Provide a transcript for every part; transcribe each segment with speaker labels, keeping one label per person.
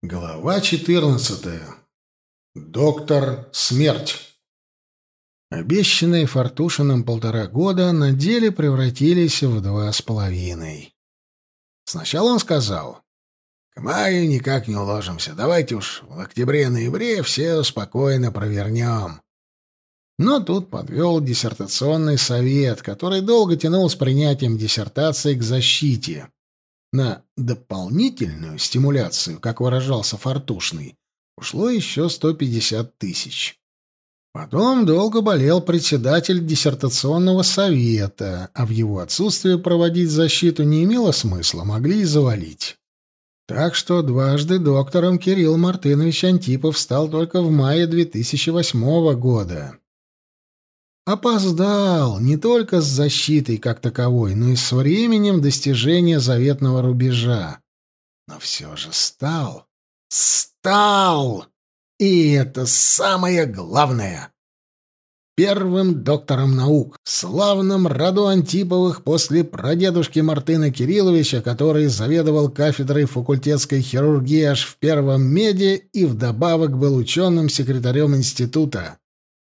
Speaker 1: Глава 14. Доктор Смерть. Обещанные Фортушином полтора года на деле превратились в два с половиной. Сначала он сказал, «К маю никак не уложимся, давайте уж в октябре-ноябре все спокойно провернем». Но тут подвел диссертационный совет, который долго тянул с принятием диссертации к защите. На дополнительную стимуляцию, как выражался Фортушный, ушло еще 150 тысяч. Потом долго болел председатель диссертационного совета, а в его отсутствие проводить защиту не имело смысла, могли и завалить. Так что дважды доктором Кирилл Мартынович Антипов стал только в мае 2008 года. Опоздал не только с защитой как таковой, но и с временем достижения заветного рубежа. Но все же стал. Стал! И это самое главное. Первым доктором наук, славным роду Антиповых после прадедушки Мартына Кирилловича, который заведовал кафедрой факультетской хирургии аж в первом меде и вдобавок был ученым секретарем института.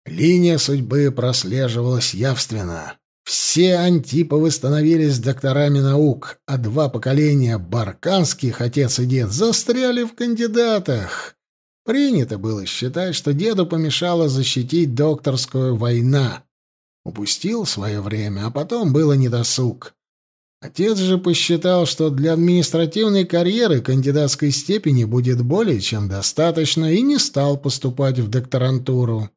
Speaker 1: Линия судьбы прослеживалась явственно. Все Антиповы становились докторами наук, а два поколения барканских, отец и дед, застряли в кандидатах. Принято было считать, что деду помешала защитить докторскую война. Упустил свое время, а потом было недосуг. Отец же посчитал, что для административной карьеры кандидатской степени будет более чем достаточно, и не стал поступать в докторантуру.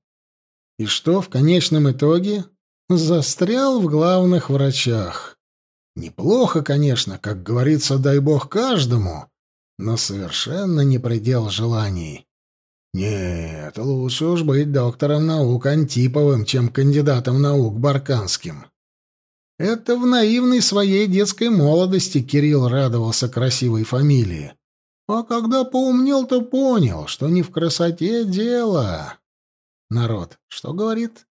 Speaker 1: И что в конечном итоге? Застрял в главных врачах. Неплохо, конечно, как говорится, дай бог каждому, но совершенно не предел желаний. Нет, лучше уж быть доктором наук Антиповым, чем кандидатом наук Барканским. Это в наивной своей детской молодости Кирилл радовался красивой фамилии. А когда поумнел, то понял, что не в красоте дело. Народ, что говорит?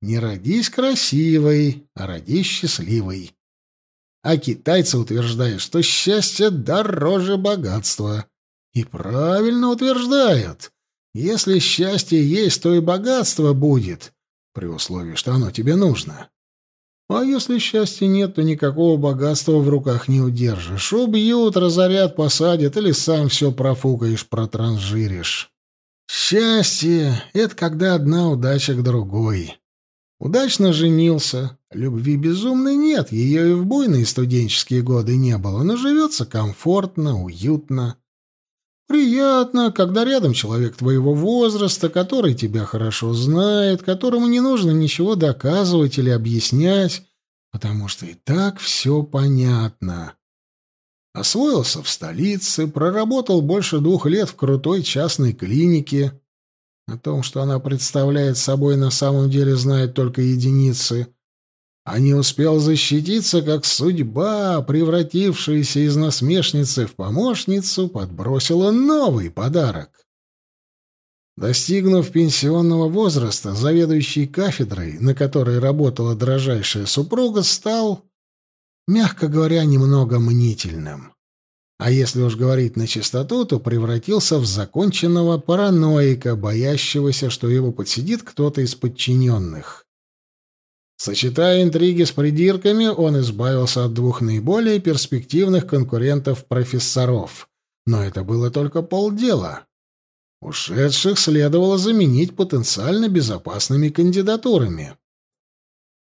Speaker 1: Не родись красивой, а родись счастливой. А китайцы утверждают, что счастье дороже богатства. И правильно утверждают. Если счастье есть, то и богатство будет, при условии, что оно тебе нужно. А если счастья нет, то никакого богатства в руках не удержишь. Убьют, разорят, посадят или сам все профукаешь, протранжиришь. Счастье — это когда одна удача к другой. Удачно женился. Любви безумной нет, ее и в буйные студенческие годы не было, но живется комфортно, уютно. Приятно, когда рядом человек твоего возраста, который тебя хорошо знает, которому не нужно ничего доказывать или объяснять, потому что и так все понятно. Освоился в столице, проработал больше двух лет в крутой частной клинике. О том, что она представляет собой, на самом деле знают только единицы. А не успел защититься, как судьба, превратившаяся из насмешницы в помощницу, подбросила новый подарок. Достигнув пенсионного возраста, заведующий кафедрой, на которой работала дрожайшая супруга, стал мягко говоря, немного мнительным. А если уж говорить на чистоту, то превратился в законченного параноика, боящегося, что его подсидит кто-то из подчиненных. Сочетая интриги с придирками, он избавился от двух наиболее перспективных конкурентов-профессоров. Но это было только полдела. Ушедших следовало заменить потенциально безопасными кандидатурами.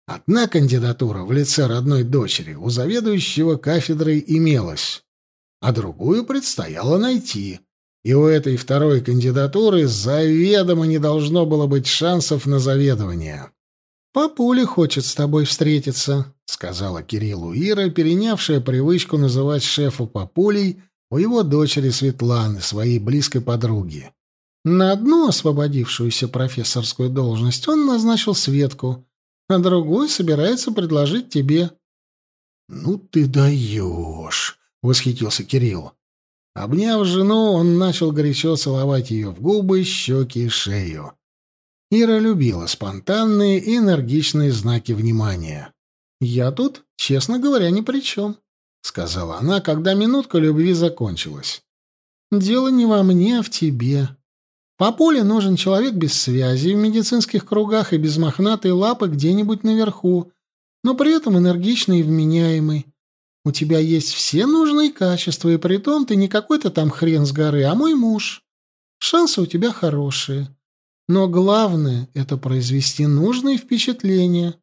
Speaker 1: Одна кандидатура в лице родной дочери у заведующего кафедрой имелась, а другую предстояло найти. И у этой второй кандидатуры заведомо не должно было быть шансов на заведование. «Папуля хочет с тобой встретиться», — сказала Кириллу Ира, перенявшая привычку называть шефа папулей у его дочери Светланы, своей близкой подруги. На одну освободившуюся профессорскую должность он назначил Светку, а другой собирается предложить тебе». «Ну ты даешь!» — восхитился Кирилл. Обняв жену, он начал горячо целовать ее в губы, щеки и шею. Ира любила спонтанные и энергичные знаки внимания. «Я тут, честно говоря, ни при чем», — сказала она, когда минутка любви закончилась. Дело не во мне, а в тебе. По поле нужен человек без связи в медицинских кругах и без мохнатой лапы где-нибудь наверху, но при этом энергичный и вменяемый. У тебя есть все нужные качества, и при том ты не какой-то там хрен с горы, а мой муж. Шансы у тебя хорошие. Но главное — это произвести нужные впечатления.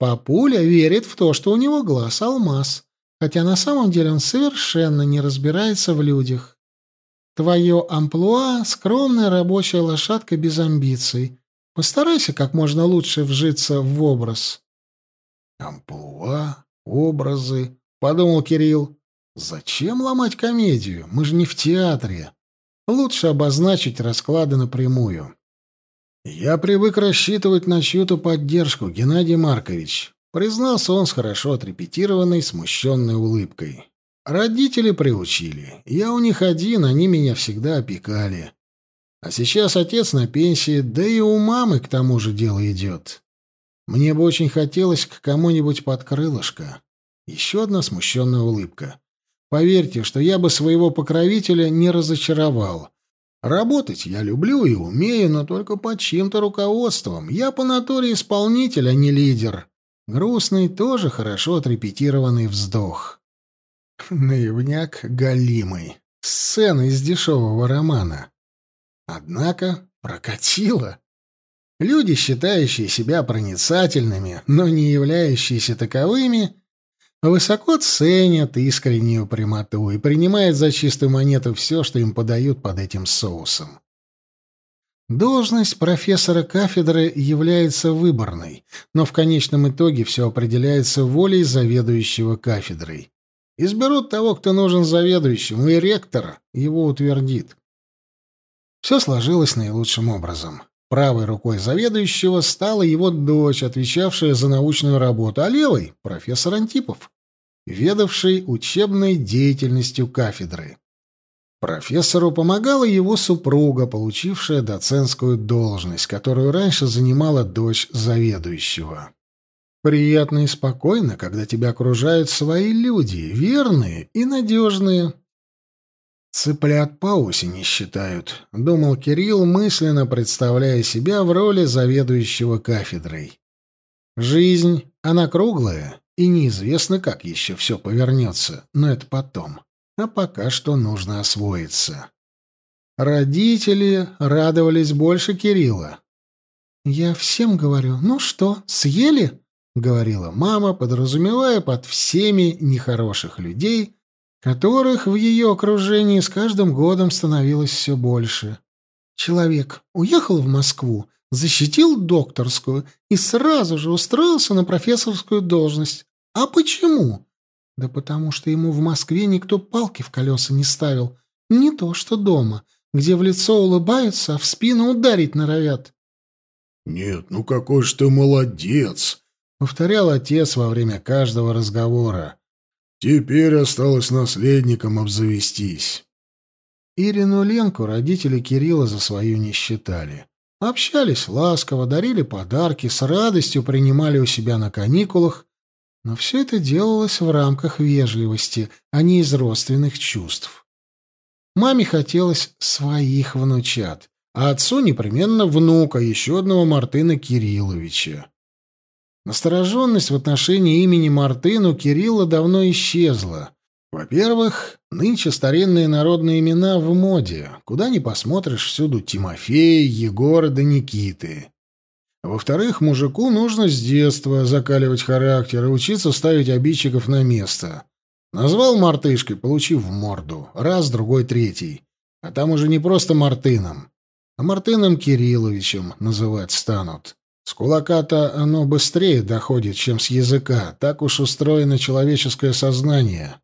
Speaker 1: Папуля верит в то, что у него глаз — алмаз, хотя на самом деле он совершенно не разбирается в людях. Твое амплуа — скромная рабочая лошадка без амбиций. Постарайся как можно лучше вжиться в образ.
Speaker 2: Амплуа, образы, — подумал Кирилл. Зачем ломать комедию? Мы же не в театре. Лучше обозначить расклады напрямую. Я привык рассчитывать на чью-то поддержку, Геннадий Маркович. Признался он с хорошо отрепетированной, смущенной улыбкой. Родители приучили. Я у них один, они меня всегда опекали. А сейчас отец на пенсии, да и у мамы к тому же дело идет. Мне бы очень хотелось к кому-нибудь под крылышко. Еще одна смущенная улыбка. Поверьте, что я бы своего покровителя не разочаровал. Работать я люблю и умею, но только под чьим-то руководством. Я по натуре исполнитель, а не лидер. Грустный, тоже хорошо отрепетированный вздох. Наивняк галимый. Сцена из дешевого романа. Однако прокатило. Люди, считающие себя проницательными, но не являющиеся таковыми, высоко ценят искреннюю прямоту и принимают за чистую монету все, что им подают под этим соусом. Должность профессора кафедры является выборной, но в конечном итоге все определяется волей заведующего кафедрой. Изберут того, кто нужен заведующему, и ректор его утвердит. Все сложилось наилучшим образом. Правой рукой заведующего стала его дочь, отвечавшая за научную работу, а левой — профессор Антипов, ведавший учебной деятельностью кафедры. Профессору помогала его супруга, получившая доцентскую должность, которую раньше занимала дочь заведующего. Приятно и спокойно, когда тебя окружают свои люди, верные и надежные. «Цыплят по осени считают», — думал Кирилл, мысленно представляя себя в роли заведующего кафедрой. «Жизнь, она круглая, и неизвестно, как еще все повернется, но это потом. А пока что нужно освоиться». Родители радовались больше Кирилла. «Я всем говорю, ну что, съели?» — говорила мама, подразумевая под всеми нехороших людей, которых в ее окружении с каждым годом становилось все больше. Человек уехал в Москву, защитил докторскую и сразу же устроился на профессорскую должность. А почему? Да потому что ему в Москве никто палки в колеса не ставил. Не то что дома, где в лицо улыбаются, а в спину ударить норовят. «Нет, ну какой же ты молодец!»
Speaker 1: — повторял отец во время каждого разговора.
Speaker 2: «Теперь осталось наследником обзавестись».
Speaker 1: Ирину Ленку родители Кирилла за свою не считали. Общались ласково, дарили подарки, с радостью принимали у себя на каникулах, но все это делалось в рамках вежливости, а не из родственных чувств. Маме хотелось своих внучат, а отцу непременно внука, еще одного Мартына Кирилловича. Настороженность в отношении имени Мартын Кирилла давно исчезла. Во-первых, нынче старинные народные имена в моде. Куда ни посмотришь, всюду Тимофей, Егор да Никиты. Во-вторых, мужику нужно с детства закаливать характер и учиться ставить обидчиков на место. Назвал мартышкой, получив в морду. Раз, другой, третий. А там уже не просто Мартыном, а Мартыном Кирилловичем называть станут. С кулака-то оно быстрее доходит, чем с языка. Так уж устроено человеческое сознание.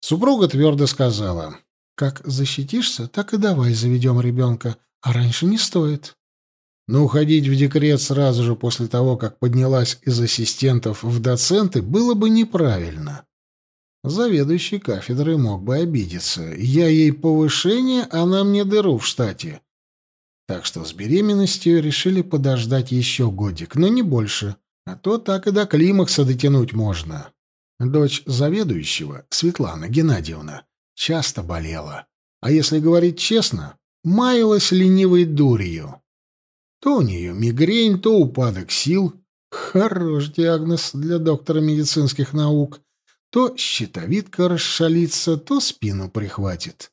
Speaker 1: Супруга твердо сказала. «Как защитишься, так и давай заведем ребенка. А раньше не стоит». Но уходить в декрет сразу же после того, как поднялась из ассистентов в доценты, было бы неправильно. Заведующий кафедрой мог бы обидеться. Я ей повышение, она мне дыру в штате. Так что с беременностью решили подождать еще годик, но не больше, а то так и до климакса дотянуть можно. Дочь заведующего, Светлана Геннадьевна, часто болела. а если говорить честно, маялась ленивой дурью. То у нее мигрень, то упадок сил. Хорош диагноз для доктора медицинских наук. То щитовидка расшалится, то спину прихватит.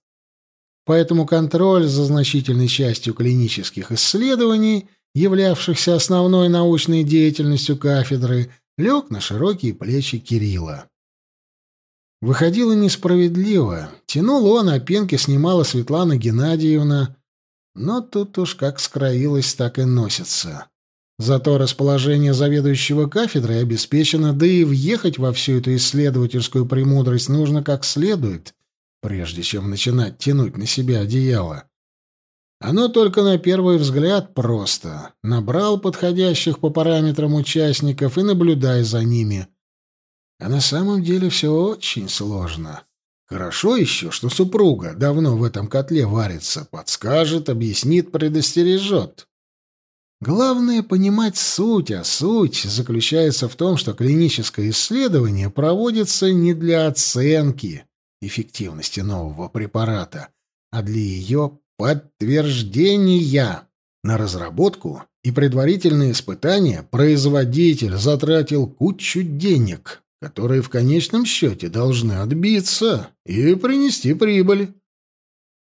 Speaker 1: Поэтому контроль за значительной частью клинических исследований, являвшихся основной научной деятельностью кафедры, лег на широкие плечи Кирилла. Выходило несправедливо. Тянул он, а пенки снимала Светлана Геннадьевна. Но тут уж как скроилось, так и носится. Зато расположение заведующего кафедрой обеспечено, да и въехать во всю эту исследовательскую премудрость нужно как следует, прежде чем начинать тянуть на себя одеяло. Оно только на первый взгляд просто. Набрал подходящих по параметрам участников и наблюдай за ними — а на самом деле все очень сложно. Хорошо еще, что супруга давно в этом котле варится, подскажет, объяснит, предостережет. Главное — понимать суть, а суть заключается в том, что клиническое исследование проводится не для оценки эффективности нового препарата, а для ее подтверждения. На разработку и предварительные испытания производитель затратил кучу денег, которые в конечном счете должны отбиться и принести прибыль.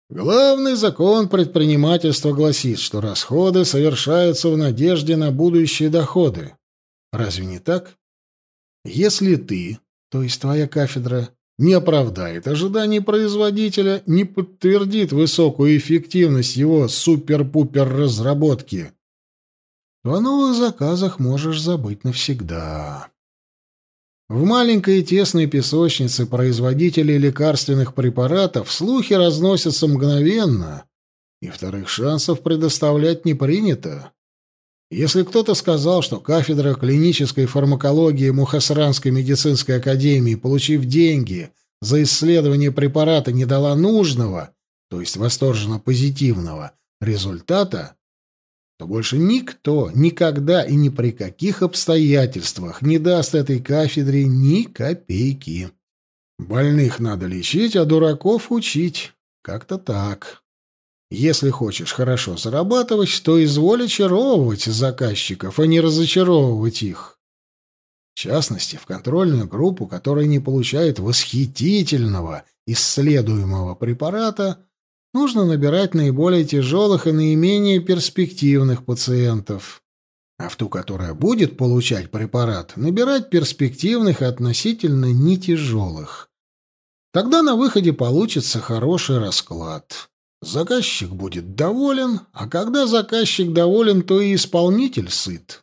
Speaker 1: Главный закон предпринимательства гласит, что расходы совершаются в надежде на будущие доходы. Разве не так? Если ты, то есть твоя кафедра, не оправдает ожиданий производителя, не подтвердит высокую эффективность его супер-пупер разработки, то о новых заказах можешь забыть навсегда. В маленькой и тесной песочнице производителей лекарственных препаратов слухи разносятся мгновенно, и вторых шансов предоставлять не принято. Если кто-то сказал, что кафедра клинической фармакологии Мухасранской медицинской академии, получив деньги за исследование препарата, не дала нужного, то есть восторженно позитивного, результата, то больше никто никогда и ни при каких обстоятельствах не даст этой кафедре ни копейки. Больных надо лечить, а дураков учить. Как-то так. Если хочешь хорошо зарабатывать, то изволь очаровывать заказчиков, а не разочаровывать их. В частности, в контрольную группу, которая не получает восхитительного исследуемого препарата, нужно набирать наиболее тяжелых и наименее перспективных пациентов. А в ту, которая будет получать препарат, набирать перспективных и относительно нетяжелых. Тогда на выходе получится хороший расклад. Заказчик будет доволен, а когда заказчик доволен, то и исполнитель сыт.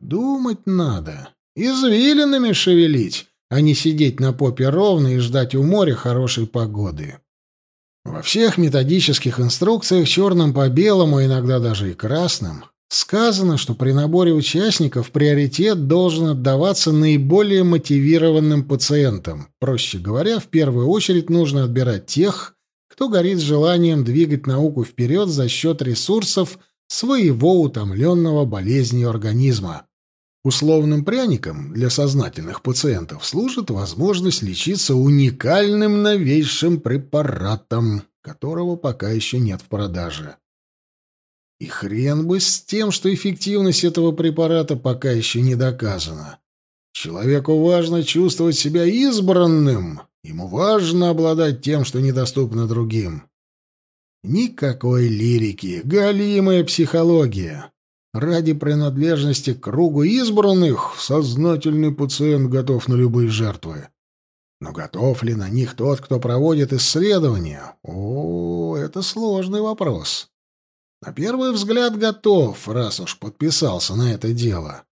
Speaker 1: Думать надо, извилинами шевелить, а не сидеть на попе ровно и ждать у моря хорошей погоды. Во всех методических инструкциях черным по белому, иногда даже и красным, сказано, что при наборе участников приоритет должен отдаваться наиболее мотивированным пациентам. Проще говоря, в первую очередь нужно отбирать тех, кто горит желанием двигать науку вперед за счет ресурсов своего утомленного болезнью организма. Условным пряником для сознательных пациентов служит возможность лечиться уникальным новейшим препаратом, которого пока еще нет в продаже. И хрен бы с тем, что эффективность этого препарата пока еще не доказана. Человеку важно чувствовать себя избранным, ему важно обладать тем, что недоступно другим. Никакой лирики, галимая психология. Ради принадлежности к кругу избранных сознательный пациент готов на любые жертвы. Но готов ли на них тот, кто проводит исследования? О, это сложный вопрос. На первый взгляд готов, раз уж подписался на это дело.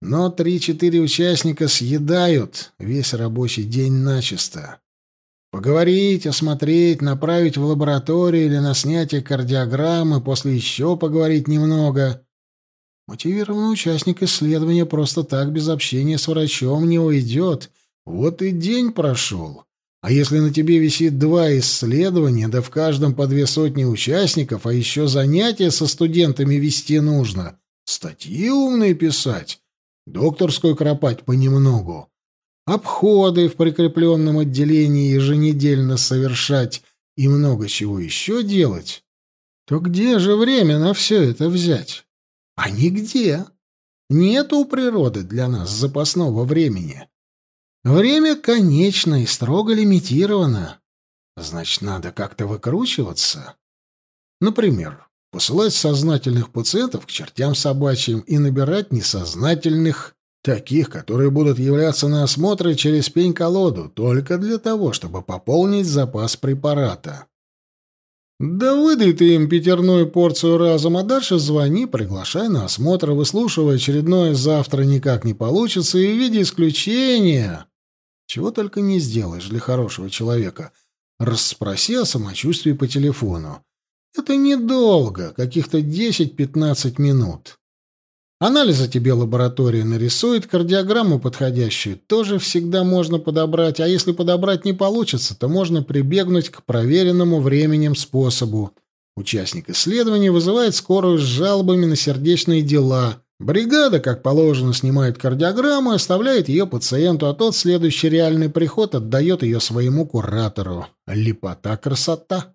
Speaker 1: Но три-четыре участника съедают весь рабочий день начисто. Поговорить, осмотреть, направить в лабораторию или на снятие кардиограммы, после еще поговорить немного. Мотивированный участник исследования просто так без общения с врачом не уйдет. Вот и день прошел. А если на тебе висит два исследования, да в каждом по две сотни участников, а еще занятия со студентами вести нужно, статьи умные писать, докторскую кропать понемногу, обходы в прикрепленном отделении еженедельно совершать, и много чего еще делать, то где же время на все это взять? А нигде. Нет у природы для нас запасного времени. Время конечно и строго лимитировано. Значит, надо как-то выкручиваться. Например, посылать сознательных пациентов к чертям собачьим и набирать несознательных, таких, которые будут являться на осмотры через пень-колоду, только для того, чтобы пополнить запас препарата. Да выдай ты им пятерную порцию разом, а дальше звони, приглашай на осмотр, выслушивай очередное «завтра никак не получится» и в виде исключения. Чего только не сделаешь для хорошего человека. Расспроси о самочувствии по телефону. Это недолго, каких-то 10-15 минут. Анализы тебе лаборатория нарисует, кардиограмму подходящую тоже всегда можно подобрать, а если подобрать не получится, то можно прибегнуть к проверенному временем способу. Участник исследования вызывает скорую с жалобами на сердечные дела. Бригада, как положено, снимает кардиограмму и оставляет ее пациенту, а тот следующий реальный приход отдает ее своему куратору. Лепота красота.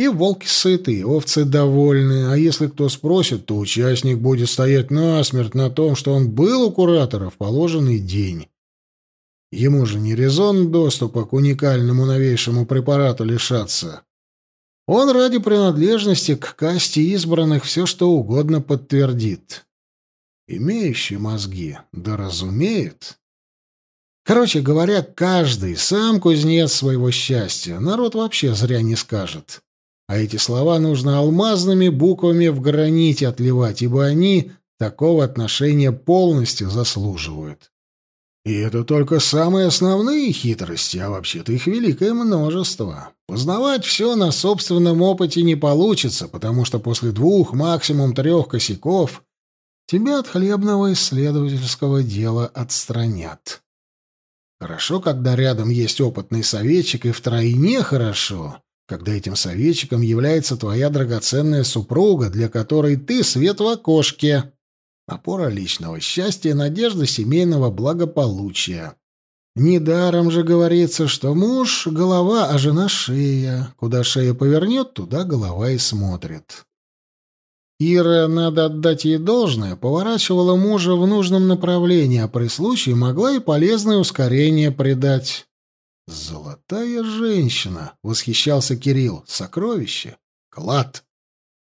Speaker 1: И волки сыты, и овцы довольны, а если кто спросит, то участник будет стоять насмерть на том, что он был у куратора в положенный день. Ему же не резон доступа к уникальному новейшему препарату лишаться. Он ради принадлежности к касте избранных все что угодно подтвердит. Имеющий мозги, да разумеет. Короче говоря, каждый сам кузнец своего счастья. Народ вообще зря не скажет. А эти слова нужно алмазными буквами в граните отливать, ибо они такого отношения полностью заслуживают. И это только самые основные хитрости, а вообще-то их великое множество. Познавать все на собственном опыте не получится, потому что после двух, максимум трех косяков тебя от хлебного исследовательского дела отстранят. Хорошо, когда рядом есть опытный советчик, и втройне хорошо, когда этим советчиком является твоя драгоценная супруга, для которой ты свет в окошке, опора личного счастья, надежда семейного благополучия. Недаром же говорится, что муж — голова, а жена — шея. Куда шея повернет, туда голова и смотрит. Ира, надо отдать ей должное, поворачивала мужа в нужном направлении, а при случае могла и полезное ускорение придать. «Золотая женщина!» — восхищался Кирилл. «Сокровище! Клад!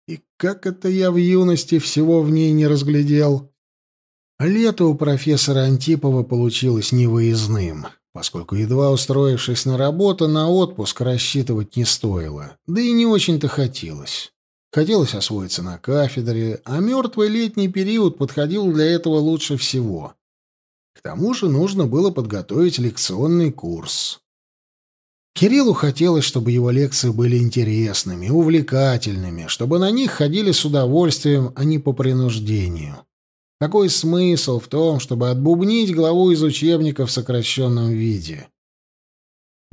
Speaker 1: И как это я в юности всего в ней не разглядел!» Лето у профессора Антипова получилось невыездным, поскольку, едва устроившись на работу, на отпуск рассчитывать не стоило, да и не очень-то хотелось. Хотелось освоиться на кафедре, а мертвый летний период подходил для этого лучше всего. К тому же нужно было подготовить лекционный курс. Кириллу хотелось, чтобы его лекции были интересными, увлекательными, чтобы на них ходили с удовольствием, а не по принуждению. Какой смысл в том, чтобы отбубнить главу из учебника в сокращенном виде?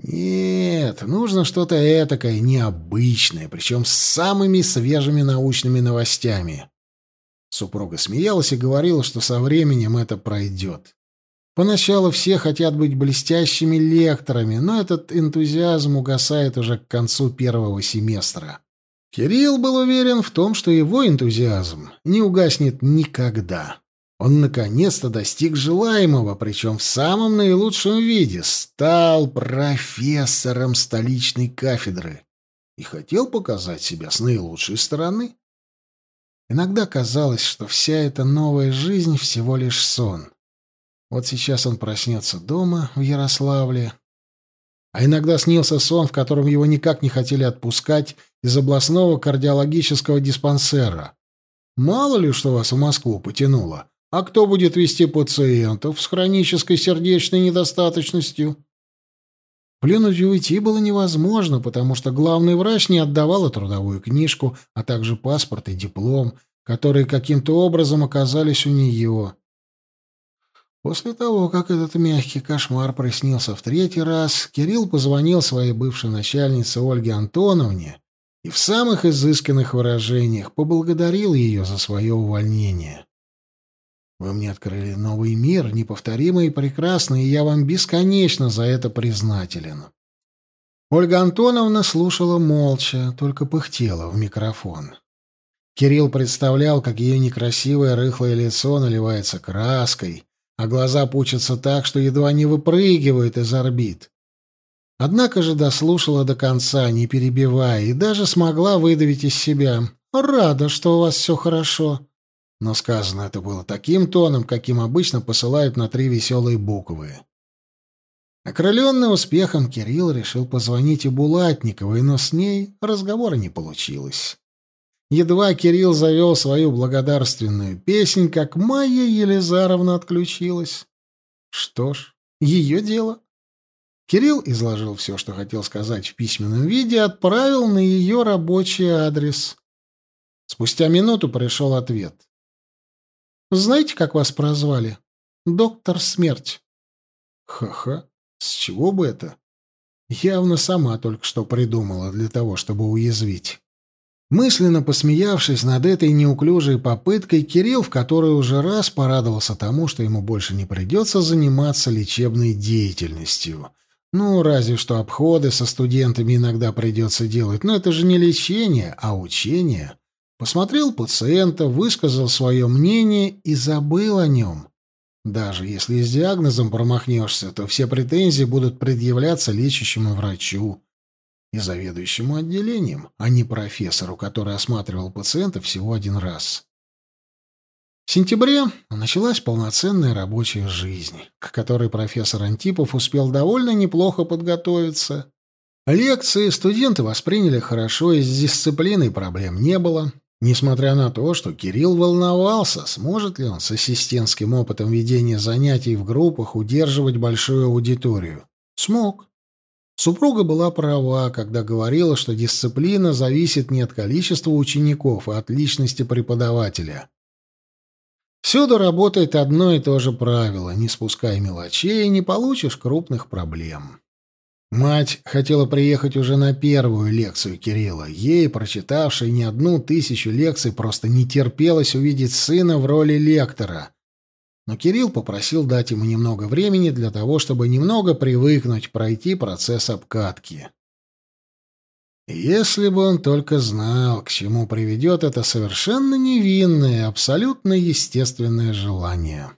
Speaker 1: Нет, нужно что-то этакое, необычное, причем с самыми свежими научными новостями. Супруга смеялась и говорила, что со временем это пройдет. Поначалу все хотят быть блестящими лекторами, но этот энтузиазм угасает уже к концу первого семестра. Кирилл был уверен в том, что его энтузиазм не угаснет никогда. Он наконец-то достиг желаемого, причем в самом наилучшем виде, стал профессором столичной кафедры и хотел показать себя с наилучшей стороны. Иногда казалось, что вся эта новая жизнь всего лишь сон. Вот сейчас он проснется дома, в Ярославле. А иногда снился сон, в котором его никак не хотели отпускать из областного кардиологического диспансера. Мало ли, что вас в Москву потянуло. А кто будет вести пациентов с хронической сердечной недостаточностью? Плюнуть и уйти было невозможно, потому что главный врач не отдавал трудовую книжку, а также паспорт и диплом, которые каким-то образом оказались у нее. После того, как этот мягкий кошмар приснился в третий раз, Кирилл позвонил своей бывшей начальнице Ольге Антоновне и в самых изысканных выражениях поблагодарил ее за свое увольнение. «Вы мне открыли новый мир, неповторимый и прекрасный, и я вам бесконечно за это признателен». Ольга Антоновна слушала молча, только пыхтела в микрофон. Кирилл представлял, как ее некрасивое рыхлое лицо наливается краской, а глаза пучатся так, что едва не выпрыгивают из орбит. Однако же дослушала до конца, не перебивая, и даже смогла выдавить из себя. «Рада, что у вас все хорошо». Но сказано это было таким тоном, каким обычно посылают на три веселые буквы. Окрыленный успехом, Кирилл решил позвонить и Булатниковой, но с ней разговора не получилось. Едва Кирилл завел свою благодарственную песнь, как Майя Елизаровна отключилась. Что ж, ее дело. Кирилл изложил все, что хотел сказать в письменном виде, отправил на ее рабочий адрес. Спустя минуту пришел ответ. «Знаете, как вас прозвали? Доктор Смерть». «Ха-ха. С чего бы это? Явно сама только что придумала для того, чтобы уязвить. Мысленно посмеявшись над этой неуклюжей попыткой, Кирилл в который уже раз порадовался тому, что ему больше не придется заниматься лечебной деятельностью. Ну, разве что обходы со студентами иногда придется делать, но это же не лечение, а учение. Посмотрел пациента, высказал свое мнение и забыл о нем. Даже если с диагнозом промахнешься, то все претензии будут предъявляться лечащему врачу и заведующему отделением, а не профессору, который осматривал пациента всего один раз. В сентябре началась полноценная рабочая жизнь, к которой профессор Антипов успел довольно неплохо подготовиться. Лекции студенты восприняли хорошо, и с дисциплиной проблем не было. Несмотря на то, что Кирилл волновался, сможет ли он с ассистентским опытом ведения занятий в группах удерживать большую аудиторию. Смог. Супруга была права, когда говорила, что дисциплина зависит не от количества учеников, а от личности преподавателя. Всюду работает одно и то же правило: не спускай мелочей, не получишь крупных проблем. Мать хотела приехать уже на первую лекцию Кирилла. Ей, прочитавшей не одну тысячу лекций, просто не терпелось увидеть сына в роли лектора. Но Кирилл попросил дать ему немного времени для того, чтобы немного привыкнуть, пройти процесс обкатки. Если бы он только знал, к чему приведет это совершенно невинное, абсолютно естественное желание.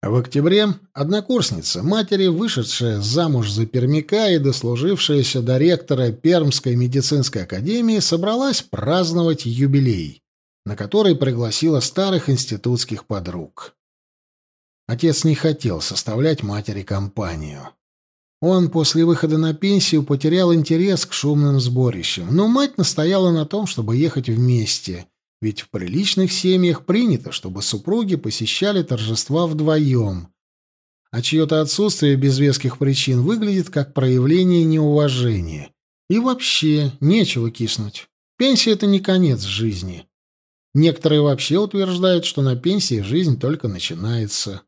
Speaker 1: В октябре однокурсница, матери, вышедшая замуж за пермяка и дослужившаяся до ректора Пермской медицинской академии, собралась праздновать юбилей, на который пригласила старых институтских подруг. Отец не хотел составлять матери компанию. Он после выхода на пенсию потерял интерес к шумным сборищам, но мать настояла на том, чтобы ехать вместе — ведь в приличных семьях принято, чтобы супруги посещали торжества вдвоем, а чье-то отсутствие без веских причин выглядит как проявление неуважения. И вообще нечего киснуть. Пенсия — это не конец жизни. Некоторые вообще утверждают, что на пенсии жизнь только начинается.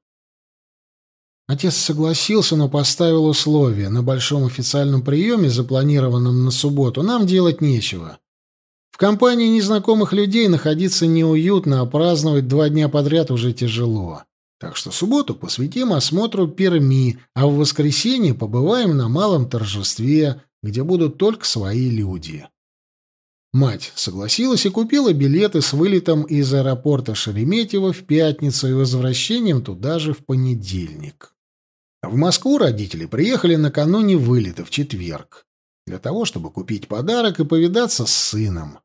Speaker 1: Отец согласился, но поставил условие. На большом официальном приеме, запланированном на субботу, нам делать нечего. В компании незнакомых людей находиться неуютно, а праздновать два дня подряд уже тяжело. Так что субботу посвятим осмотру Перми, а в воскресенье побываем на малом торжестве, где будут только свои люди. Мать согласилась и купила билеты с вылетом из аэропорта Шереметьево в пятницу и возвращением туда же в понедельник. В Москву родители приехали накануне вылета в четверг для того, чтобы купить подарок и повидаться с сыном.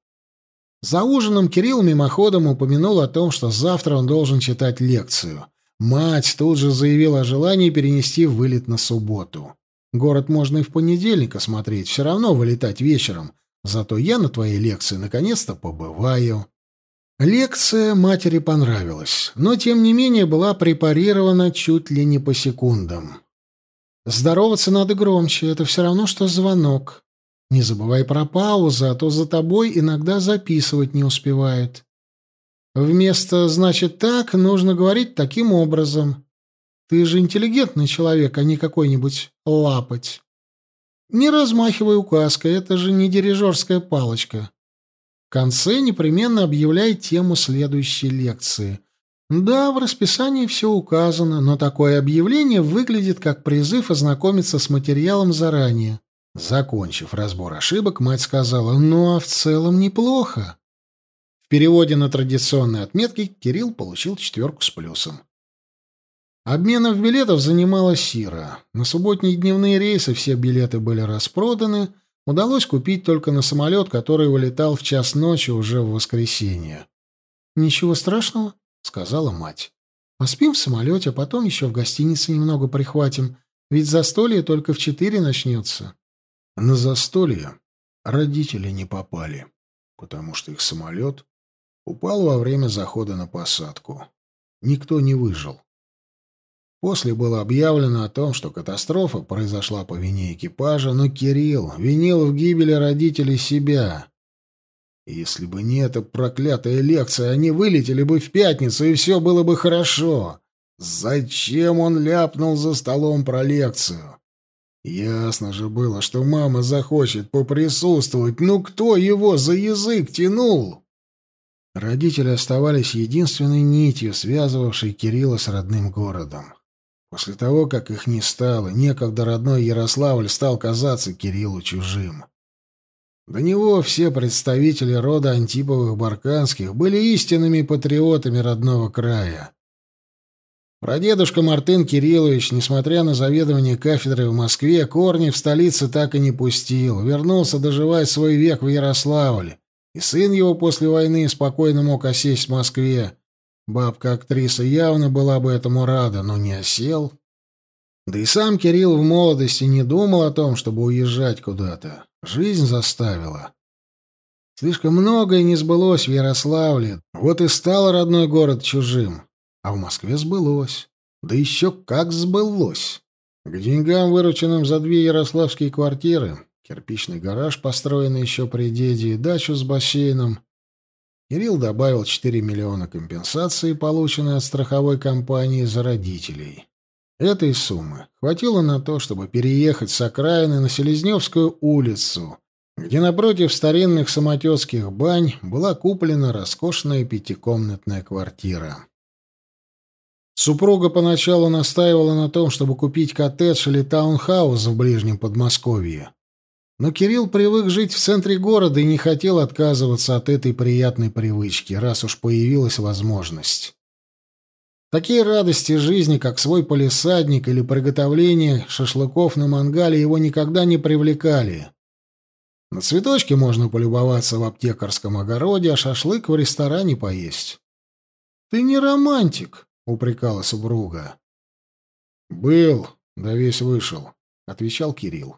Speaker 1: За ужином Кирилл мимоходом упомянул о том, что завтра он должен читать лекцию. Мать тут же заявила о желании перенести вылет на субботу. Город можно и в понедельник осмотреть, все равно вылетать вечером. Зато я на твоей лекции наконец-то побываю. Лекция матери понравилась, но тем не менее была препарирована чуть ли не по секундам. Здороваться надо громче, это все равно, что звонок. Не забывай про паузу, а то за тобой иногда записывать не успевают. Вместо «значит так» нужно говорить таким образом. Ты же интеллигентный человек, а не какой-нибудь лапоть. Не размахивай указкой, это же не дирижерская палочка. Конце непременно объявляй тему следующей лекции. Да, в расписании все указано, но такое объявление выглядит как призыв ознакомиться с материалом заранее. Закончив разбор ошибок, мать сказала, ну а в целом неплохо. В переводе на традиционные отметки Кирилл получил четверку с плюсом. Обменом билетов занималась Сира. На субботние дневные рейсы все билеты были распроданы, удалось купить только на самолет, который вылетал в час ночи уже в воскресенье. «Ничего страшного», — сказала мать. «Поспим в самолете, а потом еще в гостинице немного прихватим, ведь застолье только в четыре начнется».
Speaker 2: На застолье родители не попали, потому что их самолет упал во время захода на посадку. Никто не выжил. После было объявлено о том, что катастрофа произошла по вине экипажа, но Кирилл винил в гибели родителей себя. Если бы не эта проклятая лекция, они вылетели бы в пятницу, и все было бы хорошо. Зачем он ляпнул за столом про лекцию? Ясно же было, что мама захочет поприсутствовать. Ну кто его за язык тянул? Родители оставались единственной нитью, связывавшей Кирилла с родным городом. После того, как их не стало, некогда родной Ярославль стал казаться Кириллу чужим. До него все представители рода Антиповых-Барканских были истинными патриотами родного края. Прадедушка Мартын Кириллович, несмотря на заведование кафедрой в Москве, корни в столице так и не пустил, вернулся доживать свой век в Ярославле, и сын его после войны спокойно мог осесть в Москве. Бабка-актриса явно была бы этому рада, но не осел. Да и сам Кирилл в молодости не думал о том, чтобы уезжать куда-то. Жизнь заставила. Слишком многое не сбылось в Ярославле, вот и стал родной город чужим. А в Москве сбылось. Да еще как сбылось. К деньгам, вырученным за две ярославские квартиры, кирпичный гараж, построенный еще при деде, и дачу с бассейном, Кирилл добавил 4 миллиона компенсации, полученной от страховой компании за родителей. Этой суммы хватило на то, чтобы переехать с окраины на Селезневскую улицу, где напротив старинных самотекских бань была куплена роскошная пятикомнатная квартира. Супруга поначалу настаивала на том, чтобы купить коттедж или таунхаус в ближнем Подмосковье. Но Кирилл привык жить в центре города и не хотел отказываться от этой приятной привычки, раз уж появилась возможность. Такие радости жизни, как свой полисадник или приготовление шашлыков на мангале, его никогда не привлекали. На цветочки можно полюбоваться в аптекарском огороде, а шашлык в ресторане поесть. «Ты не романтик», — упрекала супруга. «Был, да весь вышел», — отвечал Кирилл.